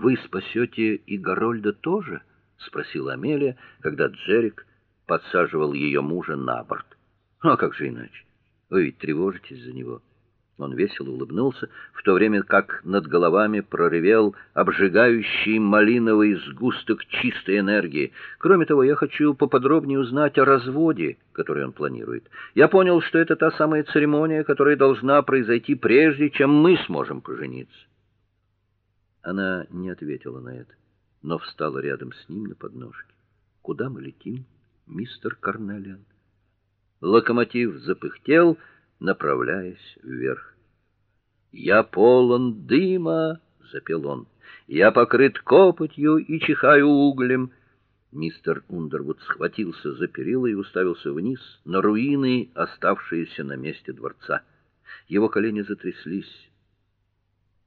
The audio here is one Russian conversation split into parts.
Вы спасете и Горольда тоже? спросила Амелия, когда Джерик подсаживал ее мужа на борт. А как же иначе? Вы ведь тревожитесь за него. Он весело улыбнулся, в то время как над головами проревел обжигающий малиновый сгусток чистой энергии. Кроме того, я хочу поподробнее узнать о разводе, который он планирует. Я понял, что это та самая церемония, которая должна произойти прежде, чем мы сможем пожениться. Она не ответила на это, но встала рядом с ним на подножке. Куда мы летим, мистер Карнелиан? Локомотив запыхтел, направляясь вверх. "Я полон дыма", запел он. "Я покрыт копотью и чихаю углем". Мистер Ундервуд схватился за перила и уставился вниз на руины, оставшиеся на месте дворца. Его колени затряслись.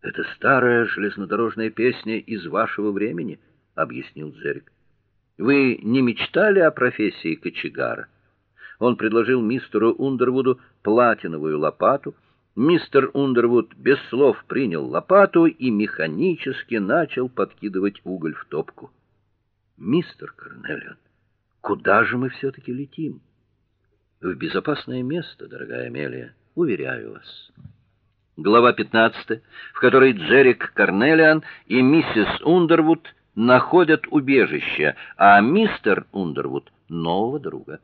Это старая железнодорожная песня из вашего времени, объяснил Джерик. Вы не мечтали о профессии кочегара? Он предложил мистеру Ундервуду платиновую лопату. Мистер Ундервуд без слов принял лопату и механически начал подкидывать уголь в топку. Мистер Корнелион, куда же мы все таки летим? В безопасное место, дорогая Амелия, уверяю вас. Глава 15, в которой Джерик Корнелиан и миссис Ундервуд находят убежище, а мистер Ундервуд нового друга.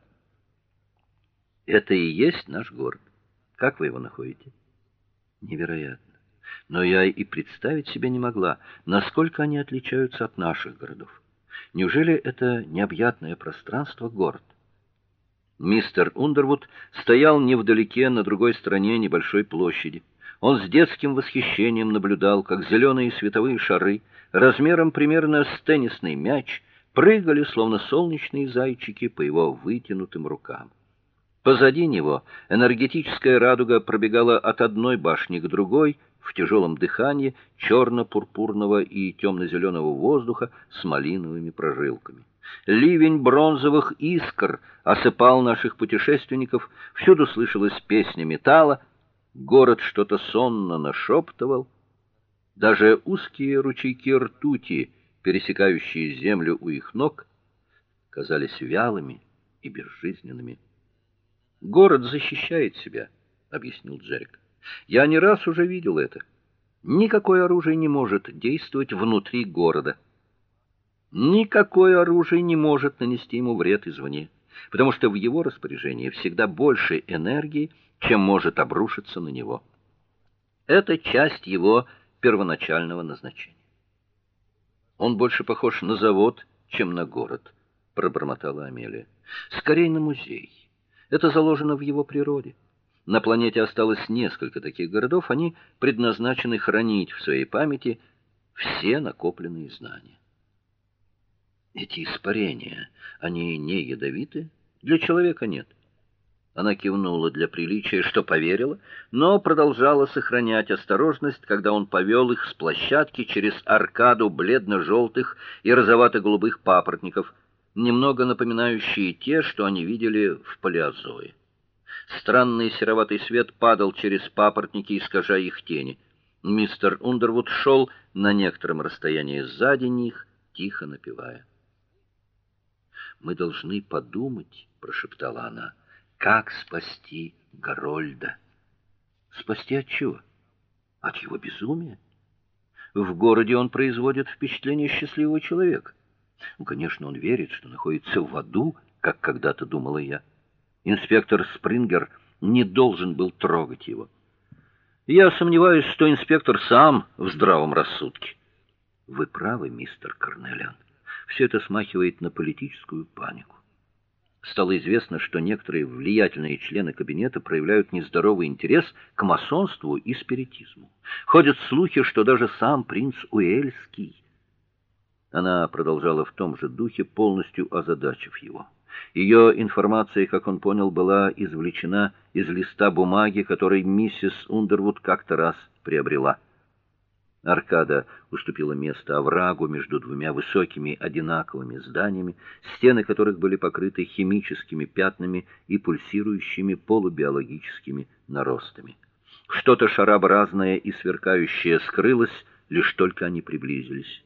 Это и есть наш город. Как вы его находите? Невероятно. Но я и представить себе не могла, насколько они отличаются от наших городов. Неужели это необъятное пространство город? Мистер Ундервуд стоял невдалеке на другой стороне небольшой площади. Он с детским восхищением наблюдал, как зеленые световые шары размером примерно с теннисный мяч прыгали словно солнечные зайчики по его вытянутым рукам. Позади него энергетическая радуга пробегала от одной башни к другой в тяжелом дыхании черно пурпурного и темно зеленого воздуха с малиновыми прожилками. Ливень бронзовых искр осыпал наших путешественников, всюду слышалась песня металла, город что-то сонно нашептывал. Даже узкие ручейки ртути, пересекающие землю у их ног, казались вялыми и безжизненными. Город защищает себя, объяснил Джерик. Я не раз уже видел это. Никакое оружие не может действовать внутри города. Никакое оружие не может нанести ему вред извне, потому что в его распоряжении всегда больше энергии, чем может обрушиться на него. Это часть его первоначального назначения. Он больше похож на завод, чем на город, пробормотала Амелия. Скорее на музей. Это заложено в его природе. На планете осталось несколько таких городов, они предназначены хранить в своей памяти все накопленные знания. Эти испарения, они не ядовиты? Для человека нет. Она кивнула для приличия, что поверила, но продолжала сохранять осторожность, когда он повел их с площадки через аркаду бледно желтых и розовато-голубых папоротников – немного напоминающие те, что они видели в Палеозое. Странный сероватый свет падал через папоротники, искажая их тени. Мистер Ундервуд шел на некотором расстоянии сзади них, тихо напевая. Мы должны подумать, прошептала она, как спасти Горольда. Спасти от чего? От его безумия? В городе он производит впечатление счастливого человека. Ну, конечно, он верит, что находится в аду, как когда-то думала я. Инспектор Спрингер не должен был трогать его. Я сомневаюсь, что инспектор сам в здравом рассудке. Вы правы, мистер Корнелян. Все это смахивает на политическую панику. Стало известно, что некоторые влиятельные члены кабинета проявляют нездоровый интерес к масонству и спиритизму. Ходят слухи, что даже сам принц Уэльский она продолжала в том же духе, полностью озадачив его. Ее информация, как он понял, была извлечена из листа бумаги, который миссис Ундервуд как-то раз приобрела. Аркада уступила место оврагу между двумя высокими одинаковыми зданиями, стены которых были покрыты химическими пятнами и пульсирующими полубиологическими наростами. Что-то шарообразное и сверкающее скрылось, лишь только они приблизились.